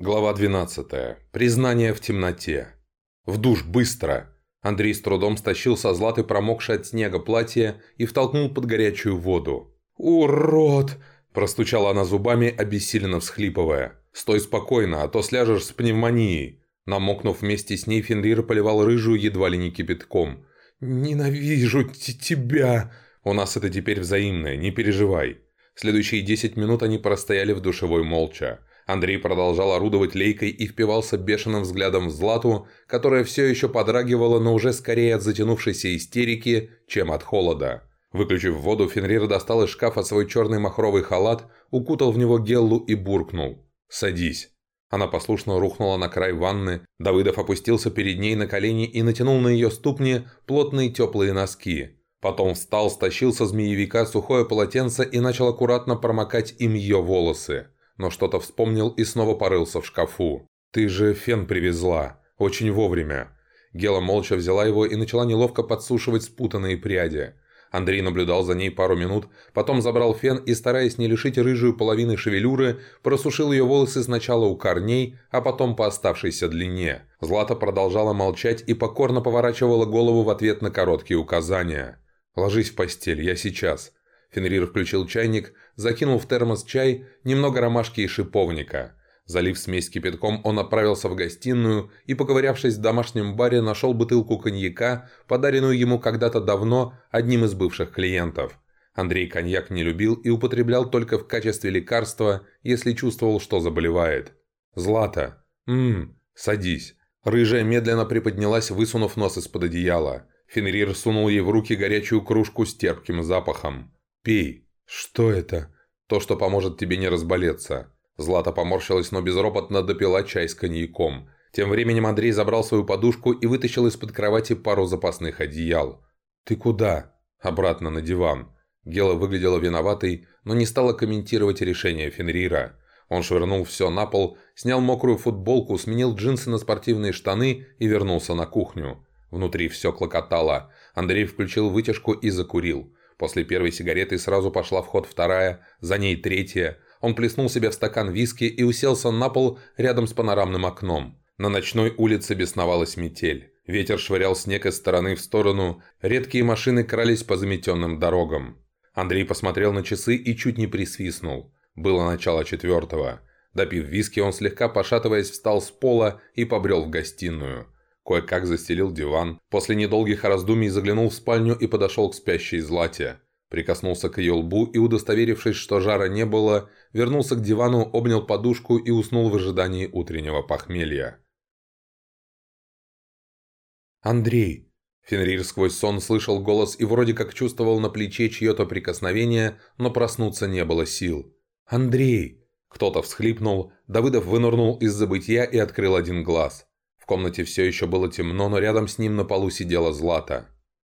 Глава 12. Признание в темноте. В душ, быстро! Андрей с трудом стащил со Златы промокшее от снега платье и втолкнул под горячую воду. «Урод!» – простучала она зубами, обессиленно всхлипывая. «Стой спокойно, а то сляжешь с пневмонией!» Намокнув вместе с ней, Фенрир поливал рыжую едва ли не кипятком. «Ненавижу тебя!» «У нас это теперь взаимное, не переживай!» Следующие десять минут они простояли в душевой молча. Андрей продолжал орудовать лейкой и впивался бешеным взглядом в Злату, которая все еще подрагивала, но уже скорее от затянувшейся истерики, чем от холода. Выключив воду, Фенрир достал из шкафа свой черный махровый халат, укутал в него Геллу и буркнул. «Садись». Она послушно рухнула на край ванны, Давыдов опустился перед ней на колени и натянул на ее ступни плотные теплые носки. Потом встал, стащил со змеевика сухое полотенце и начал аккуратно промокать им ее волосы но что-то вспомнил и снова порылся в шкафу. «Ты же фен привезла. Очень вовремя». Гела молча взяла его и начала неловко подсушивать спутанные пряди. Андрей наблюдал за ней пару минут, потом забрал фен и, стараясь не лишить рыжую половины шевелюры, просушил ее волосы сначала у корней, а потом по оставшейся длине. Злата продолжала молчать и покорно поворачивала голову в ответ на короткие указания. «Ложись в постель, я сейчас». Фенрир включил чайник, закинул в термос чай, немного ромашки и шиповника. Залив смесь кипятком, он отправился в гостиную и, поковырявшись в домашнем баре, нашел бутылку коньяка, подаренную ему когда-то давно одним из бывших клиентов. Андрей коньяк не любил и употреблял только в качестве лекарства, если чувствовал, что заболевает. «Злата! Ммм, садись!» Рыжая медленно приподнялась, высунув нос из-под одеяла. Фенрир сунул ей в руки горячую кружку с терпким запахом. «Пей!» «Что это?» «То, что поможет тебе не разболеться». Злата поморщилась, но безропотно допила чай с коньяком. Тем временем Андрей забрал свою подушку и вытащил из-под кровати пару запасных одеял. «Ты куда?» «Обратно на диван». Гела выглядела виноватой, но не стала комментировать решение Фенрира. Он швырнул все на пол, снял мокрую футболку, сменил джинсы на спортивные штаны и вернулся на кухню. Внутри все клокотало. Андрей включил вытяжку и закурил. После первой сигареты сразу пошла в ход вторая, за ней третья. Он плеснул себе в стакан виски и уселся на пол рядом с панорамным окном. На ночной улице бесновалась метель. Ветер швырял снег из стороны в сторону, редкие машины крались по заметенным дорогам. Андрей посмотрел на часы и чуть не присвистнул. Было начало четвертого. Допив виски, он слегка пошатываясь встал с пола и побрел в гостиную. Кое-как застелил диван. После недолгих раздумий заглянул в спальню и подошел к спящей Злате. Прикоснулся к ее лбу и, удостоверившись, что жара не было, вернулся к дивану, обнял подушку и уснул в ожидании утреннего похмелья. «Андрей!» Фенрир сквозь сон слышал голос и вроде как чувствовал на плече чье-то прикосновение, но проснуться не было сил. «Андрей!» Кто-то всхлипнул, Давыдов вынырнул из забытья и открыл один глаз комнате все еще было темно, но рядом с ним на полу сидела Злата.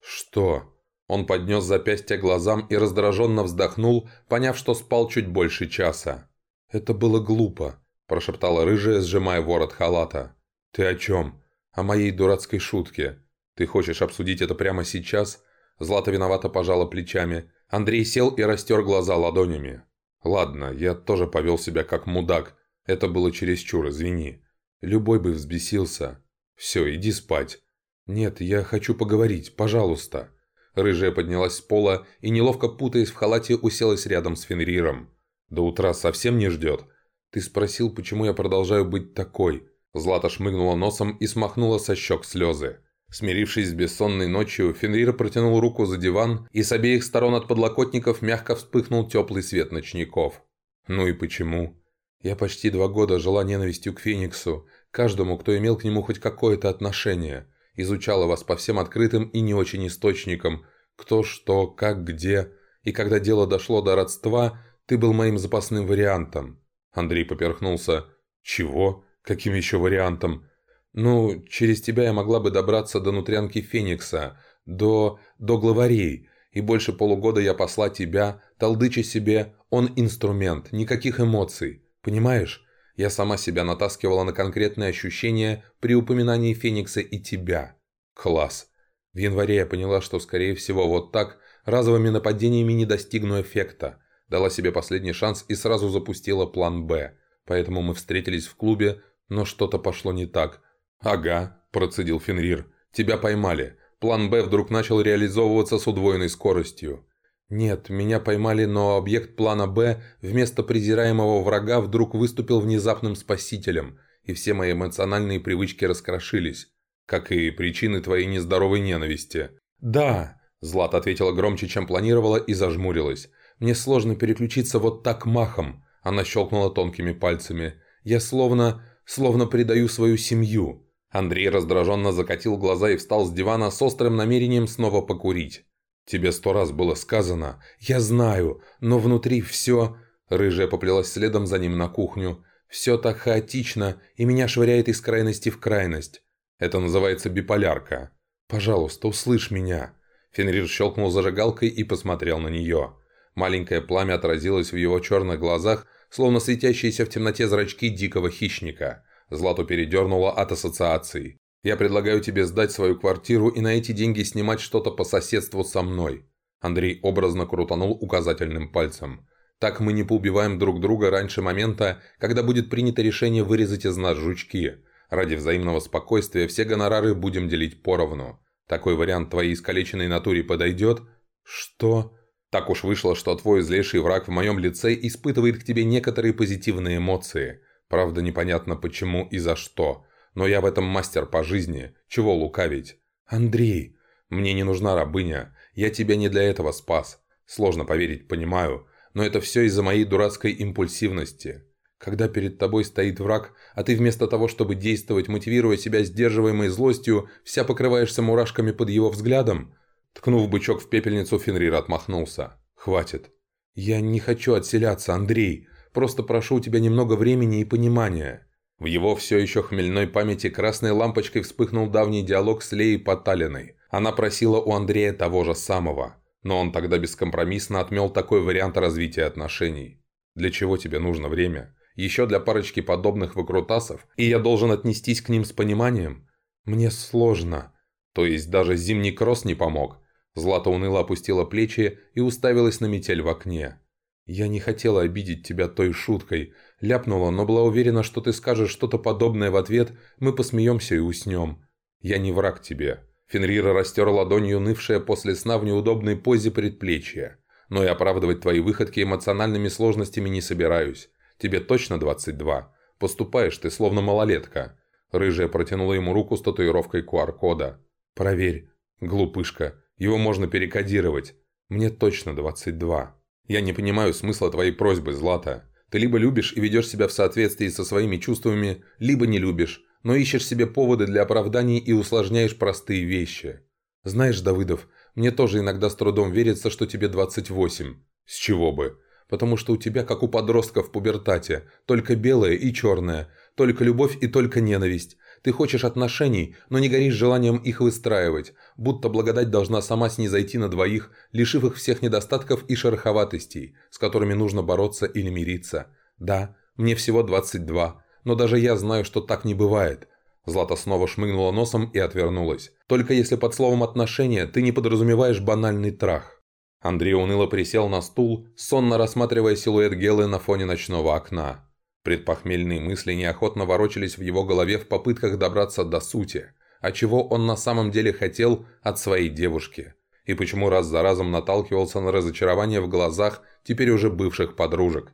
«Что?» Он поднес запястье глазам и раздраженно вздохнул, поняв, что спал чуть больше часа. «Это было глупо», – прошептала рыжая, сжимая ворот халата. «Ты о чем? О моей дурацкой шутке. Ты хочешь обсудить это прямо сейчас?» Злата виновато пожала плечами. Андрей сел и растер глаза ладонями. «Ладно, я тоже повел себя как мудак. Это было чересчур, извини. Любой бы взбесился. «Все, иди спать». «Нет, я хочу поговорить, пожалуйста». Рыжая поднялась с пола и, неловко путаясь в халате, уселась рядом с Фенриром. «До утра совсем не ждет?» «Ты спросил, почему я продолжаю быть такой?» Злата шмыгнула носом и смахнула со щек слезы. Смирившись с бессонной ночью, Фенрир протянул руку за диван, и с обеих сторон от подлокотников мягко вспыхнул теплый свет ночников. «Ну и почему?» Я почти два года жила ненавистью к Фениксу, каждому, кто имел к нему хоть какое-то отношение. Изучала вас по всем открытым и не очень источникам, кто что, как, где. И когда дело дошло до родства, ты был моим запасным вариантом. Андрей поперхнулся. Чего? Каким еще вариантом? Ну, через тебя я могла бы добраться до нутрянки Феникса, до... до главарей. И больше полугода я посла тебя, толдыча себе, он инструмент, никаких эмоций. Понимаешь, я сама себя натаскивала на конкретные ощущения при упоминании Феникса и тебя. Класс. В январе я поняла, что, скорее всего, вот так, разовыми нападениями не достигну эффекта. Дала себе последний шанс и сразу запустила план «Б». поэтому мы встретились в клубе, но что-то пошло не так. «Ага», – процедил Фенрир. «Тебя поймали. План «Б» вдруг начал реализовываться с удвоенной скоростью». «Нет, меня поймали, но объект плана «Б» вместо презираемого врага вдруг выступил внезапным спасителем, и все мои эмоциональные привычки раскрошились, как и причины твоей нездоровой ненависти». «Да», – Злат ответила громче, чем планировала, и зажмурилась. «Мне сложно переключиться вот так махом», – она щелкнула тонкими пальцами. «Я словно... словно предаю свою семью». Андрей раздраженно закатил глаза и встал с дивана с острым намерением снова покурить. «Тебе сто раз было сказано. Я знаю, но внутри все...» Рыжая поплелась следом за ним на кухню. «Все так хаотично, и меня швыряет из крайности в крайность. Это называется биполярка. Пожалуйста, услышь меня». Фенрир щелкнул зажигалкой и посмотрел на нее. Маленькое пламя отразилось в его черных глазах, словно светящиеся в темноте зрачки дикого хищника. Злату передернуло от ассоциаций. Я предлагаю тебе сдать свою квартиру и на эти деньги снимать что-то по соседству со мной». Андрей образно крутанул указательным пальцем. «Так мы не поубиваем друг друга раньше момента, когда будет принято решение вырезать из нас жучки. Ради взаимного спокойствия все гонорары будем делить поровну. Такой вариант твоей искалеченной натуре подойдет?» «Что?» «Так уж вышло, что твой злейший враг в моем лице испытывает к тебе некоторые позитивные эмоции. Правда, непонятно почему и за что». Но я в этом мастер по жизни. Чего лукавить? Андрей, мне не нужна рабыня. Я тебя не для этого спас. Сложно поверить, понимаю. Но это все из-за моей дурацкой импульсивности. Когда перед тобой стоит враг, а ты вместо того, чтобы действовать, мотивируя себя сдерживаемой злостью, вся покрываешься мурашками под его взглядом? Ткнув бычок в пепельницу, Фенрир отмахнулся. «Хватит. Я не хочу отселяться, Андрей. Просто прошу у тебя немного времени и понимания. В его все еще хмельной памяти красной лампочкой вспыхнул давний диалог с Леей Поталиной. Она просила у Андрея того же самого. Но он тогда бескомпромиссно отмел такой вариант развития отношений. «Для чего тебе нужно время? Еще для парочки подобных выкрутасов? И я должен отнестись к ним с пониманием? Мне сложно. То есть даже зимний кросс не помог?» Злата уныло опустила плечи и уставилась на метель в окне. «Я не хотела обидеть тебя той шуткой. Ляпнула, но была уверена, что ты скажешь что-то подобное в ответ, мы посмеемся и уснем. Я не враг тебе». Фенрира растер ладонью нывшая после сна в неудобной позе предплечья. «Но и оправдывать твои выходки эмоциональными сложностями не собираюсь. Тебе точно 22. Поступаешь ты, словно малолетка». Рыжая протянула ему руку с татуировкой QR-кода. «Проверь. Глупышка. Его можно перекодировать. Мне точно 22». «Я не понимаю смысла твоей просьбы, Злата. Ты либо любишь и ведешь себя в соответствии со своими чувствами, либо не любишь, но ищешь себе поводы для оправданий и усложняешь простые вещи. Знаешь, Давыдов, мне тоже иногда с трудом верится, что тебе 28. С чего бы? Потому что у тебя, как у подростка в пубертате, только белое и черное, только любовь и только ненависть. Ты хочешь отношений, но не горишь желанием их выстраивать, будто благодать должна сама снизойти на двоих, лишив их всех недостатков и шероховатостей, с которыми нужно бороться или мириться. Да, мне всего 22, но даже я знаю, что так не бывает. Злата снова шмыгнула носом и отвернулась. Только если под словом «отношения» ты не подразумеваешь банальный трах. Андрей уныло присел на стул, сонно рассматривая силуэт Гелы на фоне ночного окна. Предпохмельные мысли неохотно ворочались в его голове в попытках добраться до сути, а чего он на самом деле хотел от своей девушки, и почему раз за разом наталкивался на разочарование в глазах теперь уже бывших подружек.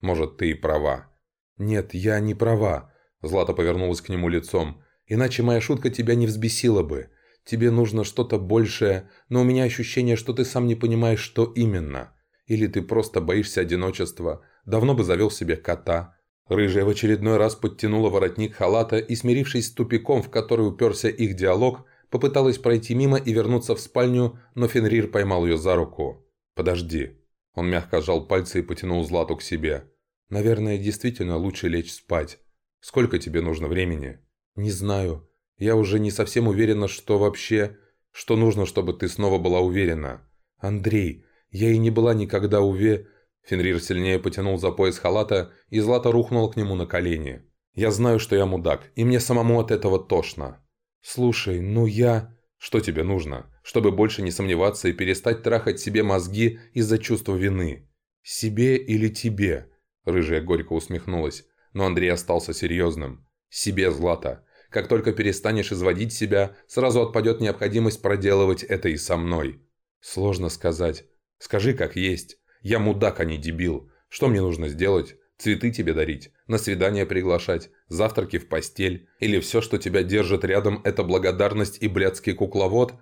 Может, ты и права. «Нет, я не права», – Злата повернулась к нему лицом, – «иначе моя шутка тебя не взбесила бы. Тебе нужно что-то большее, но у меня ощущение, что ты сам не понимаешь, что именно. Или ты просто боишься одиночества, давно бы завел себе кота, Рыжая в очередной раз подтянула воротник халата и, смирившись с тупиком, в который уперся их диалог, попыталась пройти мимо и вернуться в спальню, но Фенрир поймал ее за руку. «Подожди». Он мягко сжал пальцы и потянул Злату к себе. «Наверное, действительно лучше лечь спать. Сколько тебе нужно времени?» «Не знаю. Я уже не совсем уверена, что вообще... Что нужно, чтобы ты снова была уверена. Андрей, я и не была никогда уве...» Фенрир сильнее потянул за пояс халата, и Злата рухнула к нему на колени. «Я знаю, что я мудак, и мне самому от этого тошно». «Слушай, ну я...» «Что тебе нужно? Чтобы больше не сомневаться и перестать трахать себе мозги из-за чувства вины?» «Себе или тебе?» Рыжая горько усмехнулась. но Андрей остался серьезным. «Себе, Злата. Как только перестанешь изводить себя, сразу отпадет необходимость проделывать это и со мной». «Сложно сказать. Скажи, как есть. Я мудак, а не дебил. Что мне нужно сделать? Цветы тебе дарить, на свидание приглашать, завтраки в постель? Или все, что тебя держит рядом, это благодарность и блядский кукловод?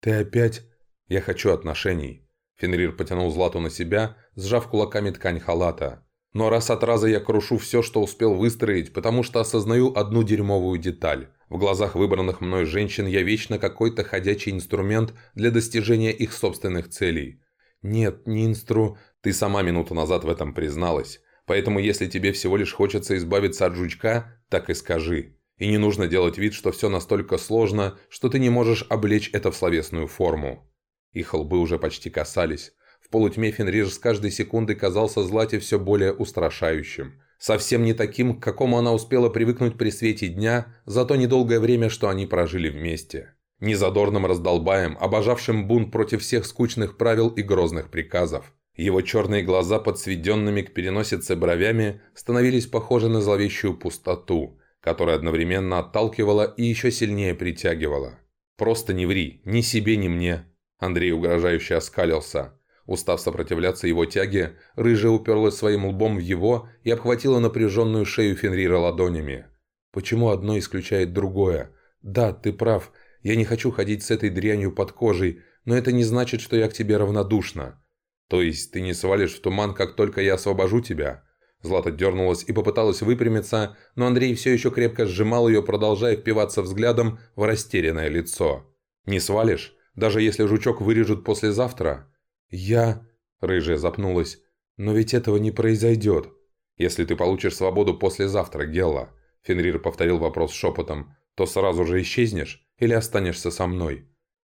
Ты опять... Я хочу отношений. Фенрир потянул Злату на себя, сжав кулаками ткань халата. Но раз от раза я крушу все, что успел выстроить, потому что осознаю одну дерьмовую деталь. В глазах выбранных мной женщин я вечно какой-то ходячий инструмент для достижения их собственных целей. Нет, не инстру... Ты сама минуту назад в этом призналась. Поэтому если тебе всего лишь хочется избавиться от жучка, так и скажи. И не нужно делать вид, что все настолько сложно, что ты не можешь облечь это в словесную форму. Их лбы уже почти касались. В полутьме Фенрир с каждой секундой казался Злате все более устрашающим. Совсем не таким, к какому она успела привыкнуть при свете дня за то недолгое время, что они прожили вместе. Незадорным раздолбаем, обожавшим бунт против всех скучных правил и грозных приказов. Его черные глаза под сведенными к переносице бровями становились похожи на зловещую пустоту, которая одновременно отталкивала и еще сильнее притягивала. «Просто не ври, ни себе, ни мне!» Андрей угрожающе оскалился. Устав сопротивляться его тяге, рыжая уперлась своим лбом в его и обхватила напряженную шею Фенрира ладонями. «Почему одно исключает другое? Да, ты прав, я не хочу ходить с этой дрянью под кожей, но это не значит, что я к тебе равнодушна. То есть ты не свалишь в туман, как только я освобожу тебя?» Злата дернулась и попыталась выпрямиться, но Андрей все еще крепко сжимал ее, продолжая впиваться взглядом в растерянное лицо. «Не свалишь? Даже если жучок вырежут послезавтра?» «Я...» – рыжая запнулась. «Но ведь этого не произойдет. Если ты получишь свободу послезавтра, Гелла», – Фенрир повторил вопрос шепотом, – «то сразу же исчезнешь или останешься со мной?»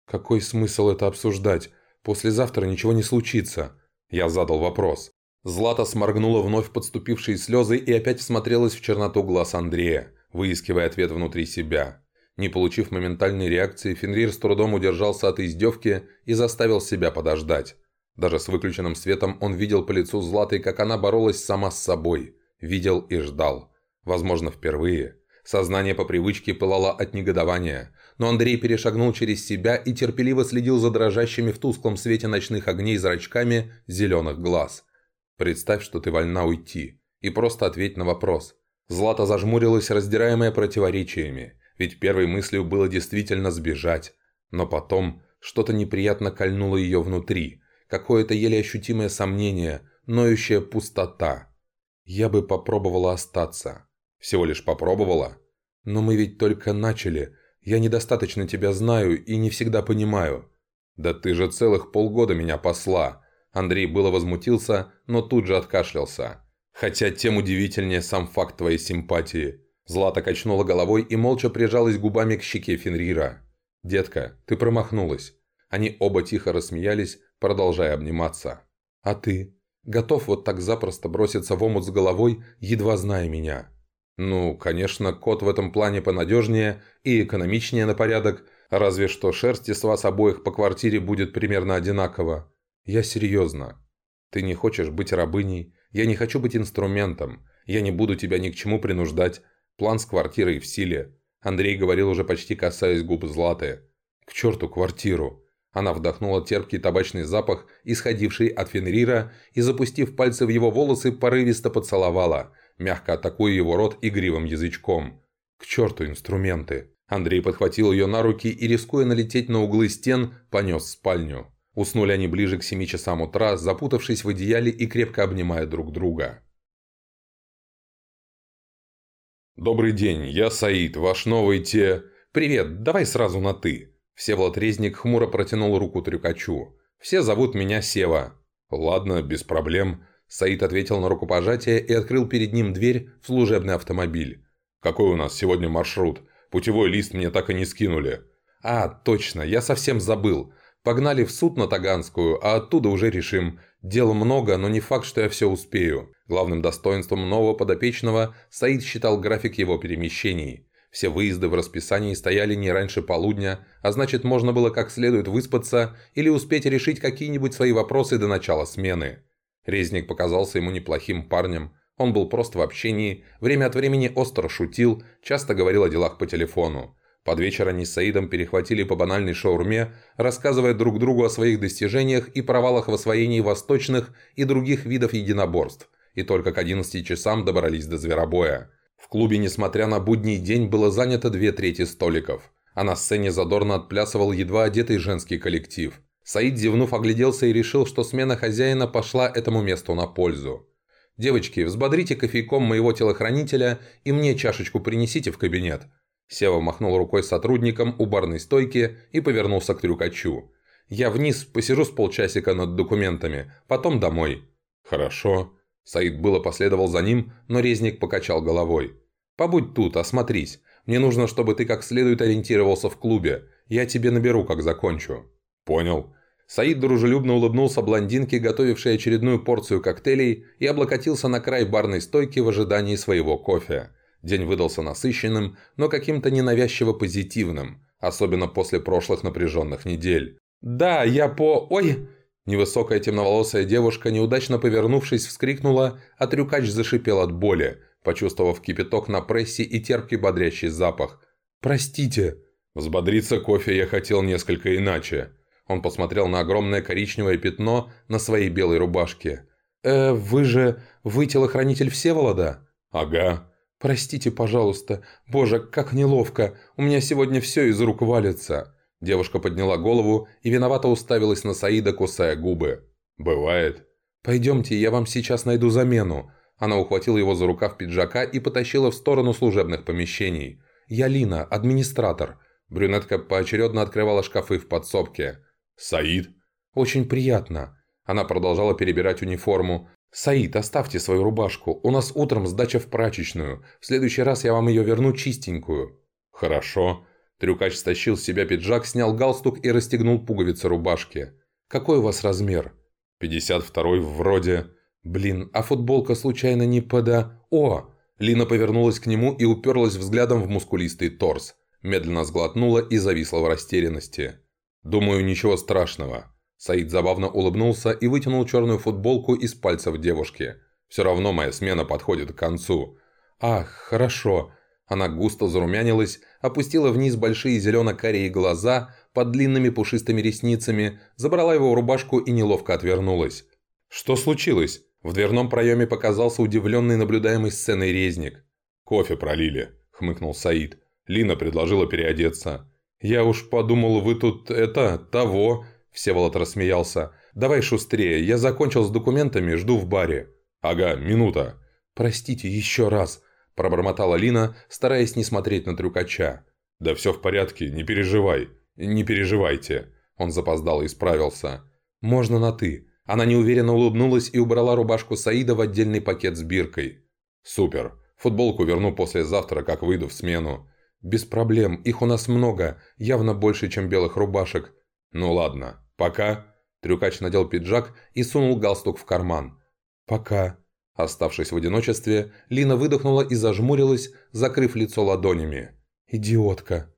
«Какой смысл это обсуждать? Послезавтра ничего не случится». Я задал вопрос. Злата сморгнула вновь подступившие слезы и опять всмотрелась в черноту глаз Андрея, выискивая ответ внутри себя. Не получив моментальной реакции, Фенрир с трудом удержался от издевки и заставил себя подождать. Даже с выключенным светом он видел по лицу Златой, как она боролась сама с собой. Видел и ждал. Возможно, впервые. Сознание по привычке пылало от негодования, но Андрей перешагнул через себя и терпеливо следил за дрожащими в тусклом свете ночных огней зрачками зеленых глаз. «Представь, что ты вольна уйти, и просто ответь на вопрос». Злата зажмурилась, раздираемая противоречиями, ведь первой мыслью было действительно сбежать. Но потом что-то неприятно кольнуло ее внутри, какое-то еле ощутимое сомнение, ноющая пустота. Я бы попробовала остаться. Всего лишь попробовала. Но мы ведь только начали. Я недостаточно тебя знаю и не всегда понимаю. Да ты же целых полгода меня посла. Андрей было возмутился, но тут же откашлялся. Хотя тем удивительнее сам факт твоей симпатии. Злата качнула головой и молча прижалась губами к щеке Фенрира. «Детка, ты промахнулась». Они оба тихо рассмеялись, продолжая обниматься. «А ты? Готов вот так запросто броситься в омут с головой, едва зная меня?» «Ну, конечно, кот в этом плане понадежнее и экономичнее на порядок, разве что шерсти с вас обоих по квартире будет примерно одинаково. Я серьезно. Ты не хочешь быть рабыней, я не хочу быть инструментом, я не буду тебя ни к чему принуждать, План с квартирой в силе. Андрей говорил уже почти касаясь губ Златы. «К черту квартиру!» Она вдохнула терпкий табачный запах, исходивший от Фенрира, и, запустив пальцы в его волосы, порывисто поцеловала, мягко атакуя его рот игривым язычком. «К черту инструменты!» Андрей подхватил ее на руки и, рискуя налететь на углы стен, понес в спальню. Уснули они ближе к семи часам утра, запутавшись в одеяле и крепко обнимая друг друга. «Добрый день, я Саид, ваш новый те...» «Привет, давай сразу на «ты». Всеволод Резник хмуро протянул руку трюкачу. «Все зовут меня Сева». «Ладно, без проблем». Саид ответил на рукопожатие и открыл перед ним дверь в служебный автомобиль. «Какой у нас сегодня маршрут? Путевой лист мне так и не скинули». «А, точно, я совсем забыл. Погнали в суд на Таганскую, а оттуда уже решим. Дел много, но не факт, что я все успею. Главным достоинством нового подопечного Саид считал график его перемещений. Все выезды в расписании стояли не раньше полудня, а значит можно было как следует выспаться или успеть решить какие-нибудь свои вопросы до начала смены. Резник показался ему неплохим парнем. Он был прост в общении, время от времени остро шутил, часто говорил о делах по телефону. Под вечер они с Саидом перехватили по банальной шаурме, рассказывая друг другу о своих достижениях и провалах в освоении восточных и других видов единоборств, и только к 11 часам добрались до зверобоя. В клубе, несмотря на будний день, было занято две трети столиков, а на сцене задорно отплясывал едва одетый женский коллектив. Саид, зевнув, огляделся и решил, что смена хозяина пошла этому месту на пользу. «Девочки, взбодрите кофейком моего телохранителя и мне чашечку принесите в кабинет», Сева махнул рукой сотрудникам у барной стойки и повернулся к трюкачу. «Я вниз посижу с полчасика над документами, потом домой». «Хорошо». Саид было последовал за ним, но резник покачал головой. «Побудь тут, осмотрись. Мне нужно, чтобы ты как следует ориентировался в клубе. Я тебе наберу, как закончу». «Понял». Саид дружелюбно улыбнулся блондинке, готовившей очередную порцию коктейлей, и облокотился на край барной стойки в ожидании своего кофе. День выдался насыщенным, но каким-то ненавязчиво позитивным, особенно после прошлых напряженных недель. «Да, я по... Ой!» Невысокая темноволосая девушка, неудачно повернувшись, вскрикнула, а трюкач зашипел от боли, почувствовав кипяток на прессе и терпкий бодрящий запах. «Простите!» Взбодриться кофе я хотел несколько иначе. Он посмотрел на огромное коричневое пятно на своей белой рубашке. «Э, вы же... вы телохранитель Всеволода?» «Ага. «Простите, пожалуйста. Боже, как неловко. У меня сегодня все из рук валится». Девушка подняла голову и виновато уставилась на Саида, кусая губы. «Бывает». «Пойдемте, я вам сейчас найду замену». Она ухватила его за рукав пиджака и потащила в сторону служебных помещений. «Я Лина, администратор». Брюнетка поочередно открывала шкафы в подсобке. «Саид?» «Очень приятно». Она продолжала перебирать униформу. «Саид, оставьте свою рубашку. У нас утром сдача в прачечную. В следующий раз я вам ее верну чистенькую». «Хорошо». Трюкач стащил с себя пиджак, снял галстук и расстегнул пуговицы рубашки. «Какой у вас размер?» «Пятьдесят второй вроде...» «Блин, а футболка случайно не пода...» «О!» Лина повернулась к нему и уперлась взглядом в мускулистый торс. Медленно сглотнула и зависла в растерянности. «Думаю, ничего страшного. Саид забавно улыбнулся и вытянул черную футболку из пальцев девушки. «Все равно моя смена подходит к концу». «Ах, хорошо». Она густо зарумянилась, опустила вниз большие зелено-карие глаза под длинными пушистыми ресницами, забрала его рубашку и неловко отвернулась. «Что случилось?» В дверном проеме показался удивленный наблюдаемый сценой резник. «Кофе пролили», — хмыкнул Саид. Лина предложила переодеться. «Я уж подумал, вы тут это, того...» Всеволод рассмеялся. «Давай шустрее, я закончил с документами, жду в баре». «Ага, минута». «Простите, еще раз», – пробормотала Лина, стараясь не смотреть на трюкача. «Да все в порядке, не переживай. Не переживайте». Он запоздал и справился. «Можно на «ты». Она неуверенно улыбнулась и убрала рубашку Саида в отдельный пакет с биркой. «Супер. Футболку верну послезавтра, как выйду в смену». «Без проблем, их у нас много, явно больше, чем белых рубашек». «Ну ладно, «Пока». Трюкач надел пиджак и сунул галстук в карман. «Пока». Оставшись в одиночестве, Лина выдохнула и зажмурилась, закрыв лицо ладонями. «Идиотка».